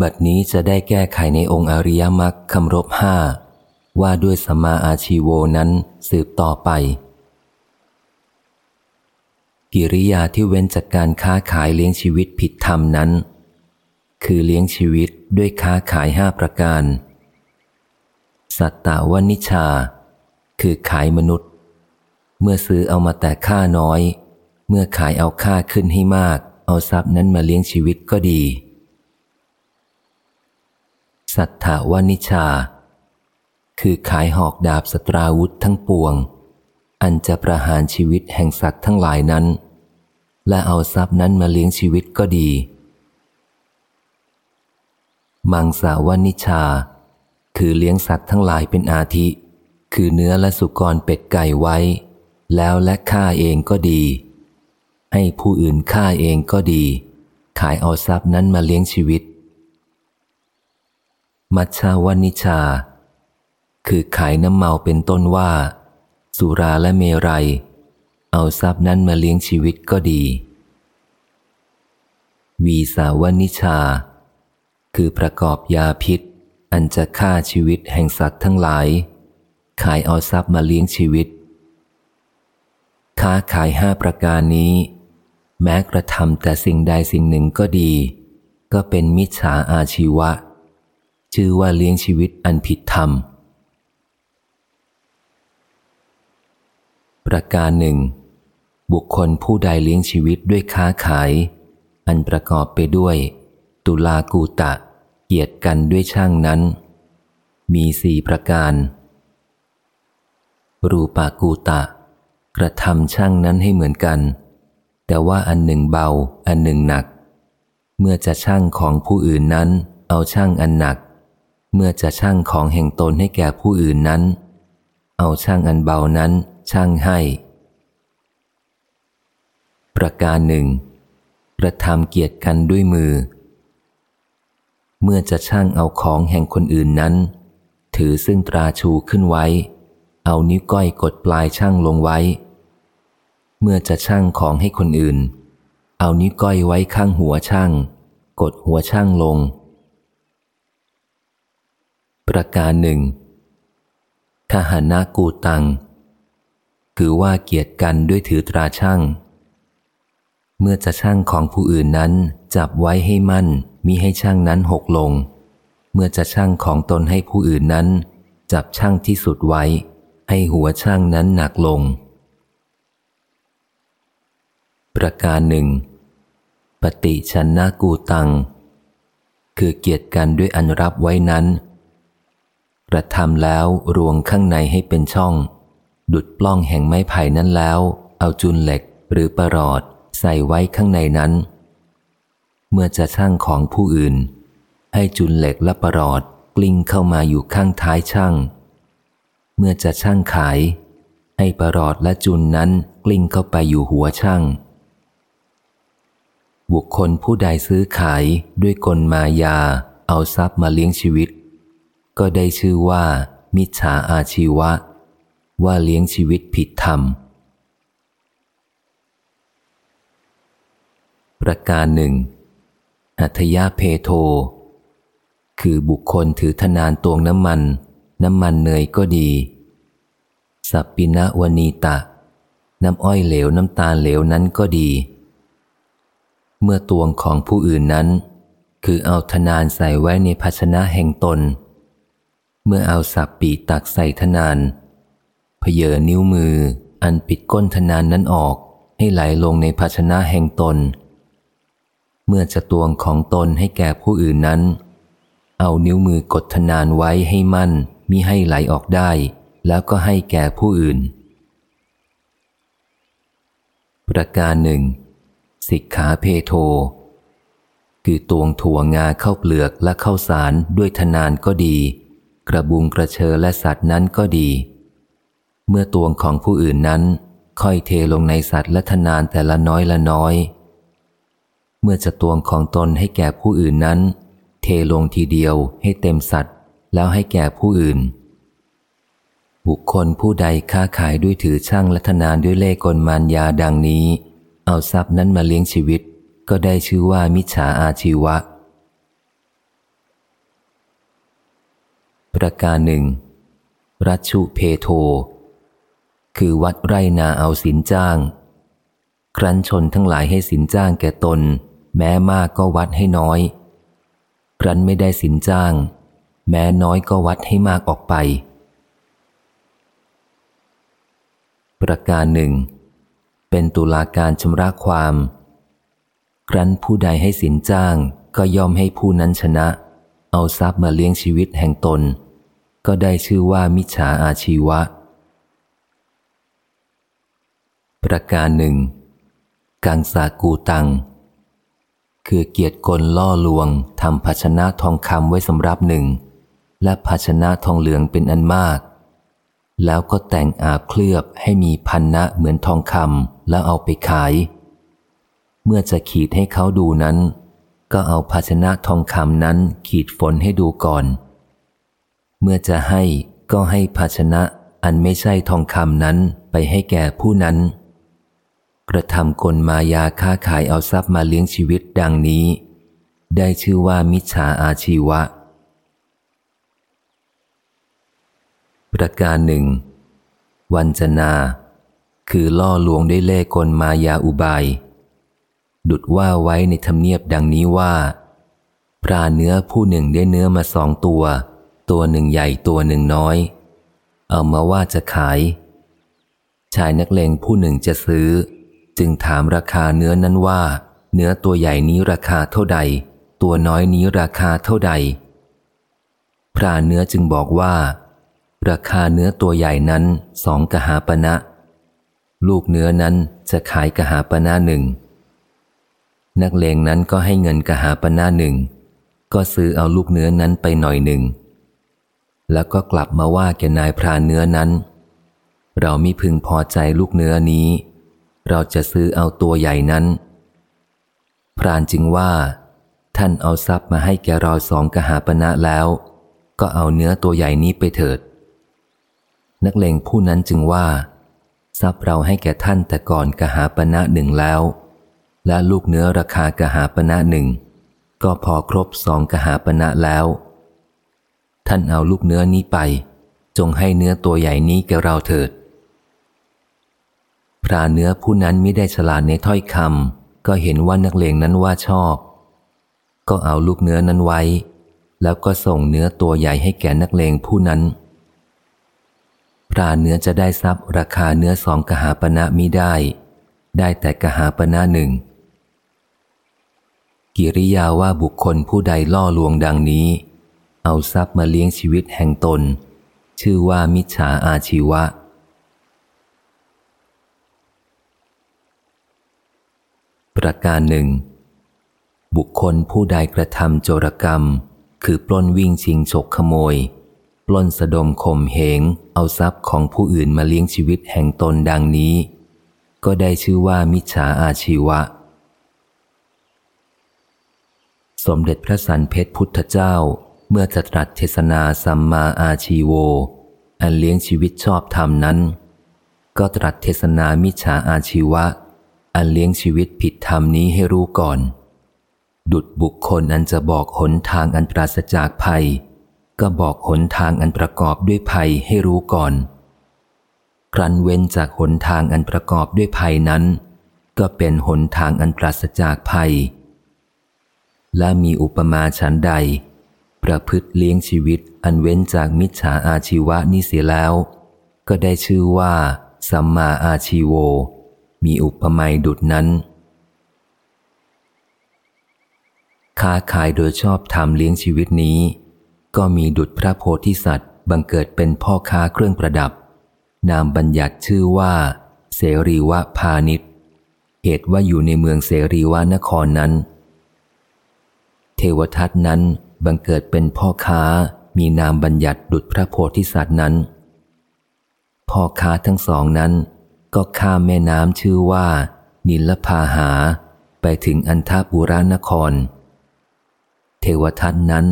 บัดนี้จะได้แก้ไขในองค์อริยมรรคคำรบห้าว่าด้วยสมาอาชีโวนั้นสืบต่อไป กิริยาที่เว้นจากการค้าขายเลี้ยงชีวิตผิดธรรมนั้น คือเลี้ยงชีวิตด้วยค้าขายห้าประการ สัตตาวนิชา คือขายมนุษย์ เมื่อซื้อเอามาแต่ค่าน้อย เมื่อขายเอาค่าขึ้นให้มาก เอาทรัพย์นั้นมาเลี้ยงชีวิตก็ดี สัทธาวนิชา คือขายหอกดาบสตราวุธทั้งปวง อันจะประหารชีวิตแห่งสัตว์ทั้งหลายนั้น และเอาทรัพย์นั้นมาเลี้ยงชีวิตก็ดี มังสาวนิชา คือเลี้ยงสัตว์ทั้งหลายเป็นอาทิ คือเนื้อและสุกรเป็ดไก่ไว้ แล้วและฆ่าเองก็ดี ให้ผู้อื่นฆ่าเองก็ดี ขายเอาทรัพย์นั้นมาเลี้ยงชีวิต มัชชาวนิชา คือขายน้ำเมาเป็นต้นว่า สุราและเมรัย เอาทรัพย์นั้นมาเลี้ยงชีวิตก็ดี วีสาวนิชา คือประกอบยาพิษ อันจะฆ่าชีวิตแห่งสัตว์ทั้งหลาย ขายเอาทรัพย์มาเลี้ยงชีวิต ค้าขายห้าประการนี้ แม้กระทำแต่สิ่งใดสิ่งหนึ่งก็ดี ก็เป็นมิจฉาอาชีวะ ชื่อว่าเลี้ยงชีวิตอันผิดธรรม ประการหนึ่ง บุคคลผู้ใดเลี้ยงชีวิตด้วยค้าขาย อันประกอบไปด้วย ตุลากูตะ เกียรติกันด้วยช่างนั้น มีสี่ประการ รูปากูตะ กระทำช่างนั้นให้เหมือนกัน แต่ว่าอันหนึ่งเบา อันหนึ่งหนัก เมื่อจะช่างของผู้อื่นนั้นเอาช่างอันหนัก เมื่อจะช่างของแห่งตนให้แก่ผู้อื่นนั้น เอาช่างอันเบานั้นช่างให้ ประการหนึ่งกระทำเกียรติกันด้วยมือ เมื่อจะช่างเอาของแห่งคนอื่นนั้น ถือซึ่งตราชูขึ้นไว้ เอานิ้วก้อยกดปลายช่างลงไว้ เมื่อจะช่างของให้คนอื่น เอานิ้วก้อยไว้ข้างหัวช่าง กดหัวช่างลง ประการหนึ่งทหานากูตัง คือว่าเกียรติกันด้วยถือตราช่างเมื่อจะช่างของผู้อื่นนั้น จับไว้ให้มั่นมิให้ช่างนั้นหกลง เมื่อจะช่างของตนให้ผู้อื่นนั้น จับช่างที่สุดไว้ ให้หัวช่างนั้นหนักลง ประการหนึ่ง ปฏิชันนากูตัง คือเกียรติกันด้วยอันรับไว้นั้น กระทำแล้วรวงข้างในให้เป็นช่อง ดุดปล้องแห่งไม้ไผ่นั้นแล้ว เอาจุนเหล็กหรือประหลอดใส่ไว้ข้างในนั้น เมื่อจะช่างของผู้อื่น ให้จุนเหล็กและประหลอดกลิ้งเข้ามาอยู่ข้างท้ายช่าง เมื่อจะช่างขาย ให้ประหลอดและจุนนั้นกลิ้งเข้าไปอยู่หัวช่างบุคคลผู้ใดซื้อขายด้วยกลมายา เอาทรัพย์มาเลี้ยงชีวิต ก็ได้ชื่อว่า มิจฉาอาชีวะ ว่าเลี้ยงชีวิตผิดธรรม ประการหนึ่งหัตยาเพโท คือบุคคลถือธนานตวงน้ำมัน น้ำมันเนยก็ดี สัปปินะวนีตะ น้ำอ้อยเหลวน้ำตาลเหลวนั้นก็ดี เมื่อตวงของผู้อื่นนั้น คือเอาธนานใส่ไว้ในภาชนะแห่งตน เมื่อเอาสับปีตักใส่ธนานเพเยอนิ้วมืออันปิดก้นธนานนั้นออกให้ไหลลงในภาชนะแห่งตน เมื่อจะตวงของตนให้แก่ผู้อื่นนั้น เอานิ้วมือกดธนานไว้ให้มั่นมิให้ไหลออกได้ แล้วก็ให้แก่ผู้อื่น ประการหนึ่งสิกขาเพโท คือตวงถั่วงาเข้าเปลือกและเข้าสารด้วยธนานก็ดี กระบุงกระเชอและสัตว์นั้นก็ดี เมื่อตวงของผู้อื่นนั้น ค่อยเทลงในสัตว์และธนานแต่ละน้อยละน้อย เมื่อจะตวงของตนให้แก่ผู้อื่นนั้น เทลงทีเดียวให้เต็มสัตว์แล้วให้แก่ผู้อื่น บุคคลผู้ใดค้าขายด้วยถือช่างและธนานด้วยเล่กลมานยาดังนี้ เอาทรัพย์นั้นมาเลี้ยงชีวิต ก็ได้ชื่อว่ามิจฉาอาชีวะ ประการหนึ่ง รัชุเพโท คือวัดไรนาเอาสินจ้าง ครั้นชนทั้งหลายให้สินจ้างแก่ตน แม้มากก็วัดให้น้อย ครั้นไม่ได้สินจ้าง แม้น้อยก็วัดให้มากออกไป ประการหนึ่ง เป็นตุลาการชำระความ ครั้นผู้ใดให้สินจ้างก็ย่อมให้ผู้นั้นชนะ เอาทรัพย์มาเลี้ยงชีวิตแห่งตน ก็ได้ชื่อว่ามิจฉาอาชีวะ ประการหนึ่ง กังสากูตัง คือเกียรติกลล่อลวงทำภาชนะทองคำไว้สำรับหนึ่ง และภาชนะทองเหลืองเป็นอันมาก แล้วก็แต่งอาบเคลือบให้มีพันนะเหมือนทองคำแล้วเอาไปขาย เมื่อจะขีดให้เขาดูนั้น ก็เอาภาชนะทองคำนั้นขีดฝนให้ดูก่อน เมื่อจะให้ก็ให้ภาชนะอันไม่ใช่ทองคำนั้นไปให้แก่ผู้นั้น กระทำกลมายาค้าขายเอาทรัพย์มาเลี้ยงชีวิตดังนี้ ได้ชื่อว่ามิจฉาอาชีวะ ประการหนึ่ง วันจนา คือล่อลวงด้วยเล่กลมายาอุบาย ดุดว่าไว้ในธรรมเนียบดังนี้ว่าพราเนื้อผู้หนึ่งได้เนื้อมาสองตัว ตัวหนึ่งใหญ่ตัวหนึ่งน้อย เอามาว่าจะขาย ชายนักเลงผู้หนึ่งจะซื้อ จึงถามราคาเนื้อนั้นว่า เนื้อตัวใหญ่นี้ราคาเท่าใด ตัวน้อยนี้ราคาเท่าใด พราเนื้อจึงบอกว่า ราคาเนื้อตัวใหญ่นั้นสองกหาปณะลูกเนื้อนั้นจะขายกหาปณะหนึ่ง นักเลงนั้นก็ให้เงินกหาปณะหนึ่ง ก็ซื้อเอาลูกเนื้อนั้นไปหน่อยหนึ่ง แล้วก็กลับมาว่าแกนายพรานเนื้อนั้น เรามิพึงพอใจลูกเนื้อนี้ เราจะซื้อเอาตัวใหญ่นั้น พรานจึงว่า ท่านเอาทรัพย์มาให้แกเราสองกหาปณะแล้ว ก็เอาเนื้อตัวใหญ่นี้ไปเถิด นักเลงผู้นั้นจึงว่า ทรัพย์เราให้แก่ท่านแต่ก่อนกหาปณะหนึ่งแล้ว และลูกเนื้อราคากหาปณะหนึ่งก็พอครบสองกหาปณะแล้ว ท่านเอาลูกเนื้อนี้ไป จงให้เนื้อตัวใหญ่นี้แกเราเถิด พระเนื้อผู้นั้นไม่ได้ฉลาดในถ้อยคำก็เห็นว่านักเลงนั้นว่าชอบ ก็เอาลูกเนื้อนั้นไว้ แล้วก็ส่งเนื้อตัวใหญ่ให้แก่นักเลงผู้นั้น พระเนื้อจะได้ทรัพย์ราคาเนื้อสองกหาปณะมิได้ ได้แต่กหาปณะหนึ่งกิริยาว่าบุคคลผู้ใดล่อลวงดังนี้ เอาทรัพย์มาเลี้ยงชีวิตแห่งตน ชื่อว่ามิจฉาอาชีวะ ประการหนึ่ง บุคคลผู้ใดกระทำโจรกรรม คือปล้นวิ่งชิงฉกขโมย ปล้นสะดมข่มเหง เอาทรัพย์ของผู้อื่นมาเลี้ยงชีวิตแห่งตนดังนี้ ก็ได้ชื่อว่ามิจฉาอาชีวะสมเด็จพระสันเพชรพุทธเจ้า เมื่อจะตรัสเทศนาสัมมาอาชีโว อันเลี้ยงชีวิตชอบธรรมนั้น ก็ตรัสเทศนามิจฉาอาชีวะ อันเลี้ยงชีวิตผิดธรรมนี้ให้รู้ก่อน ดุดบุคคลอันจะบอกหนทางอันปราศจากภัย ก็บอกหนทางอันประกอบด้วยภัยให้รู้ก่อน ครั้นเว้นจากหนทางอันประกอบด้วยภัยนั้น ก็เป็นหนทางอันปราศจากภัย และมีอุปมาฉันใด ประพฤติเลี้ยงชีวิตอันเว้นจากมิจฉาอาชีวะนี่เสียแล้ว ก็ได้ชื่อว่า สัมมาอาชีโว มีอุปมาดุดนั้น ค้าขายโดยชอบทำเลี้ยงชีวิตนี้ ก็มีดุดพระโพธิสัตว์บังเกิดเป็นพ่อค้าเครื่องประดับ นามบัญญัติชื่อว่า เสรีวะพาณิชย์เหตุว่าอยู่ในเมืองเสรีวะนครนั้น เทวทัตนั้น บังเกิดเป็นพ่อค้ามีนามบัญญัติดุจพระโพธิสัตว์นั้น พ่อค้าทั้งสองนั้น ก็ข้ามแม่น้ำชื่อว่า นิลพาหา ไปถึงอันทบุรานคร เทวทัตนั้น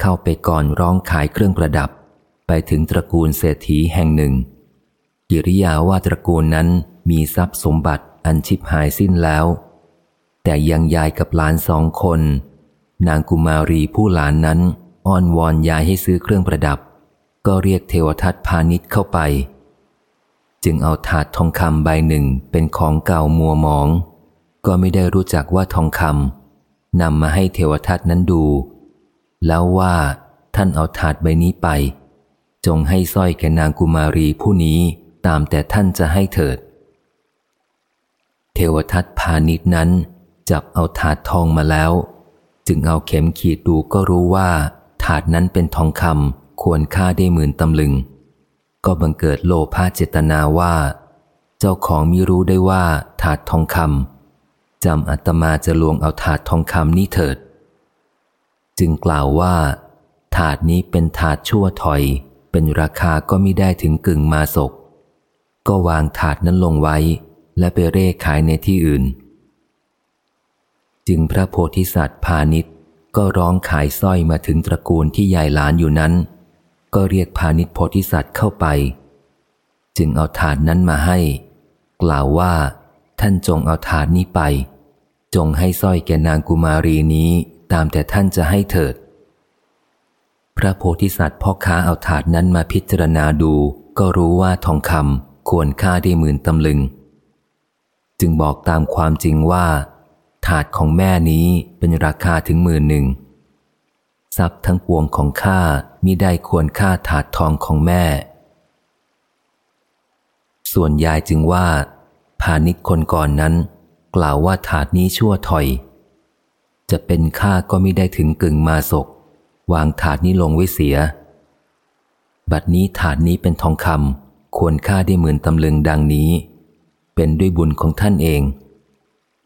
เข้าไปก่อนร้องขายเครื่องประดับ ไปถึงตระกูลเศรษฐีแห่งหนึ่ง กิริยาว่าตระกูลนั้นมีทรัพย์สมบัติอันชิบหายสิ้นแล้ว แต่ยังยายกับหลานสองคน นางกุมารีผู้หลานนั้นอ้อนวอนยายให้ซื้อเครื่องประดับ ก็เรียกเทวทัตพาณิชย์เข้าไป จึงเอาถาดทองคำใบหนึ่งเป็นของเก่ามัวมอง ก็ไม่ได้รู้จักว่าทองคำนำมาให้เทวทัตนั้นดู แล้วว่าท่านเอาถาดใบนี้ไป จงให้สร้อยแก่นางกุมารีผู้นี้ตามแต่ท่านจะให้เถิด เทวทัตพาณิชนั้นจับเอาถาดทองมาแล้ว จึงเอาเข็มขีดดูก็รู้ว่า ถาดนั้นเป็นทองคำควรค่าได้หมื่นตำลึง ก็บังเกิดโลภาเจตนาว่า เจ้าของมิรู้ได้ว่า ถาดทองคำจำอัตมาจะลวงเอาถาดทองคำนี้เถิด จึงกล่าวว่า ถาดนี้เป็นถาดชั่วถอย เป็นราคาก็ไม่ได้ถึงกึ่งมาศกก็วางถาดนั้นลงไว้ และไปเร่ขายในที่อื่น จึงพระโพธิสัตว์พาณิชย์ก็ร้องขายสร้อยมาถึงตระกูลที่ยายหลานอยู่นั้น ก็เรียกพาณิชย์โพธิสัตว์เข้าไป จึงเอาถาดนั้นมาให้ กล่าวว่า ท่านจงเอาถาดนี้ไป จงให้สร้อยแกนางกุมารีนี้ตามแต่ท่านจะให้เถิด พระโพธิสัตว์พ่อค้าเอาถาดนั้นมาพิจารณาดู ก็รู้ว่าทองคำควรค่าได้หมื่นตำลึง จึงบอกตามความจริงว่า ถาดของแม่นี้เป็นราคาถึงหมื่นหนึ่งทรัพย์ทั้งปวงของข้ามิได้ควรค่าถาดทองของแม่ ส่วนยายจึงว่า พาณิชคนก่อนนั้น กล่าวว่าถาดนี้ชั่วถอย จะเป็นค่าก็ไม่ได้ถึงกึ่งมาศก วางถาดนี้ลงไว้เสีย บัดนี้ถาดนี้เป็นทองคำควรค่าได้หมื่นตำลึงดังนี้ เป็นด้วยบุญของท่านเอง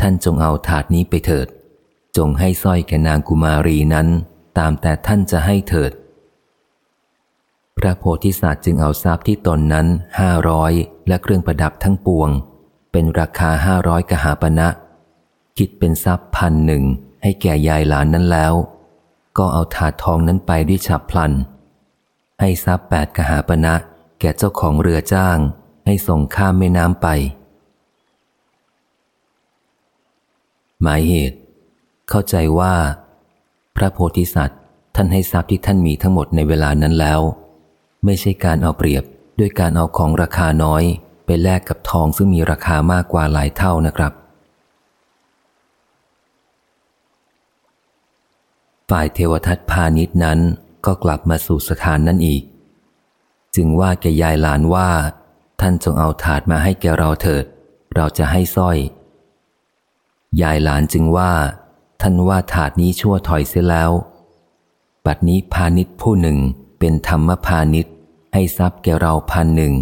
ท่านจงเอาถาดนี้ไปเถิด จงให้สร้อยแก่นางกุมารีนั้น ตามแต่ท่านจะให้เถิด พระโพธิสัตว์จึงเอาทรัพย์ที่ตนนั้นห้าร้อยและเครื่องประดับทั้งปวง เป็นราคาห้าร้อยกหาปณะคิดเป็นทรัพย์พันหนึ่งให้แก่ยายหลานนั้นแล้ว ก็เอาถาดทองนั้นไปด้วยฉับพลัน ให้ทรัพย์แปดกหาปณะแก่เจ้าของเรือจ้าง ให้ส่งข้ามแม่น้ำไป หมายเหตุ เข้าใจว่า พระโพธิสัตว์ ท่านให้ทรัพย์ที่ท่านมีทั้งหมดในเวลานั้นแล้ว ไม่ใช่การเอาเปรียบด้วยการเอาของราคาน้อย ไปแลกกับทองซึ่งมีราคามากกว่าหลายเท่านะครับ ฝ่ายเทวทัตพาณิชนั้นก็กลับมาสู่สถานนั้นอีก จึงว่าแกยายหลานว่า ท่านจงเอาถาดมาให้แกเราเถิด เราจะให้สร้อย ยายหลานจึงว่า ท่านว่าถาดนี้ชั่วถอยเสียแล้ว บัดนี้พาณิชผู้หนึ่งเป็นธรรมพาณิชให้ทรัพย์แกเราพันหนึ่ง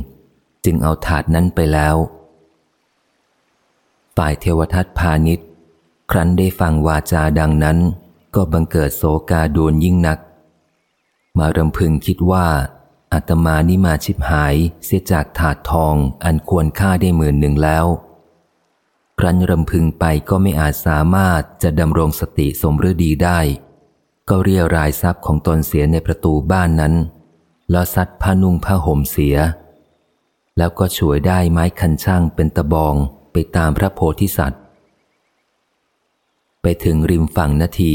จึงเอาถาดนั้นไปแล้ว ฝ่ายเทวทัตพาณิชครั้นได้ฟังวาจาดังนั้น ก็บังเกิดโศกาโดนยิ่งนัก มารำพึงคิดว่าอาตมานี่มาชิบหายเสียจากถาดทองอันควรค่าได้หมื่นหนึ่งแล้ว ครั้นรำพึงไปก็ไม่อาจสามารถจะดำรงสติสมฤดีได้ ก็เรียรายทรัพย์ของตนเสียในประตูบ้านนั้น แล้วซัดผ้านุ่งผ้าห่มเสีย แล้วก็ช่วยได้ไม้คันช่างเป็นตะบองไปตามพระโพธิสัตว์ ไปถึงริมฝั่งนาที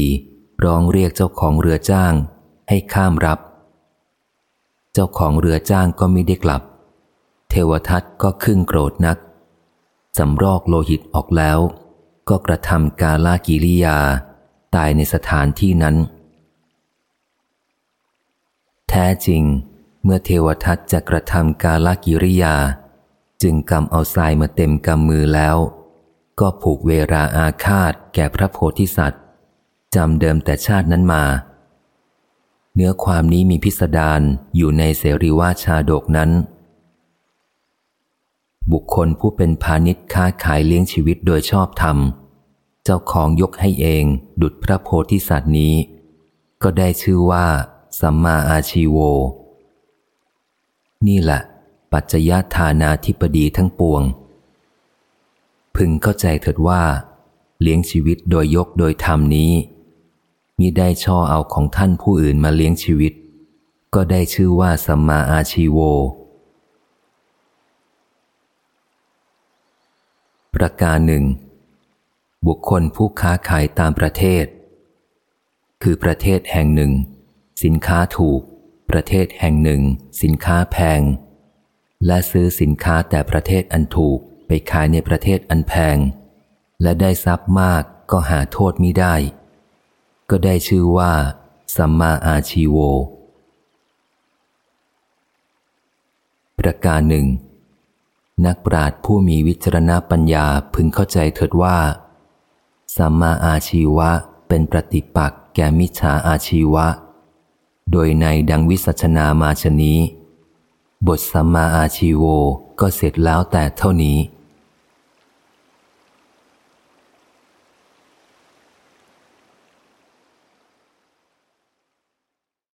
ร้องเรียกเจ้าของเรือจ้างให้ข้ามรับ เจ้าของเรือจ้างก็ไม่ได้กลับ เทวทัตก็ขึ้นโกรธนัก สำรอกโลหิตออกแล้ว ก็กระทำกาลากิริยา ตายในสถานที่นั้น แท้จริง เมื่อเทวทัตจะกระทำกาลากิริยา จึงกำเอาทรายมาเต็มกำมือแล้ว ก็ผูกเวราอาฆาตแก่พระโพธิสัตว์จำเดิมแต่ชาตินั้นมา เนื้อความนี้มีพิสดารอยู่ในเสรีวาชาดกนั้น บุคคลผู้เป็นพาณิชย์ค้าขายเลี้ยงชีวิตโดยชอบธรรม เจ้าของยกให้เองดุดพระโพธิสัตว์นี้ ก็ได้ชื่อว่า สัมมาอาชีโว นี่แหละ ปัจจยฐานาธิปดีทั้งปวง พึงเข้าใจเถิดว่า เลี้ยงชีวิตโดยยกโดยธรรมนี้มิได้ช่อเอาของท่านผู้อื่นมาเลี้ยงชีวิต ก็ได้ชื่อว่าสัมมาอาชีโว ประการหนึ่ง บุคคลผู้ค้าขายตามประเทศ คือประเทศแห่งหนึ่ง สินค้าถูก ประเทศแห่งหนึ่ง สินค้าแพง และซื้อสินค้าแต่ประเทศอันถูกไปขายในประเทศอันแพง และได้ทรัพย์มากก็หาโทษมิได้ ก็ได้ชื่อว่า สัมมาอาชีโว ประการหนึ่ง นักปราชญ์ผู้มีวิจารณปัญญาพึงเข้าใจเถิดว่า สัมมาอาชีวะเป็นปฏิปักษ์แก่มิจฉาอาชีวะ โดยในดังวิสัชนามาชนี้ บทสัมมาอาชีโวก็เสร็จแล้วแต่เท่านี้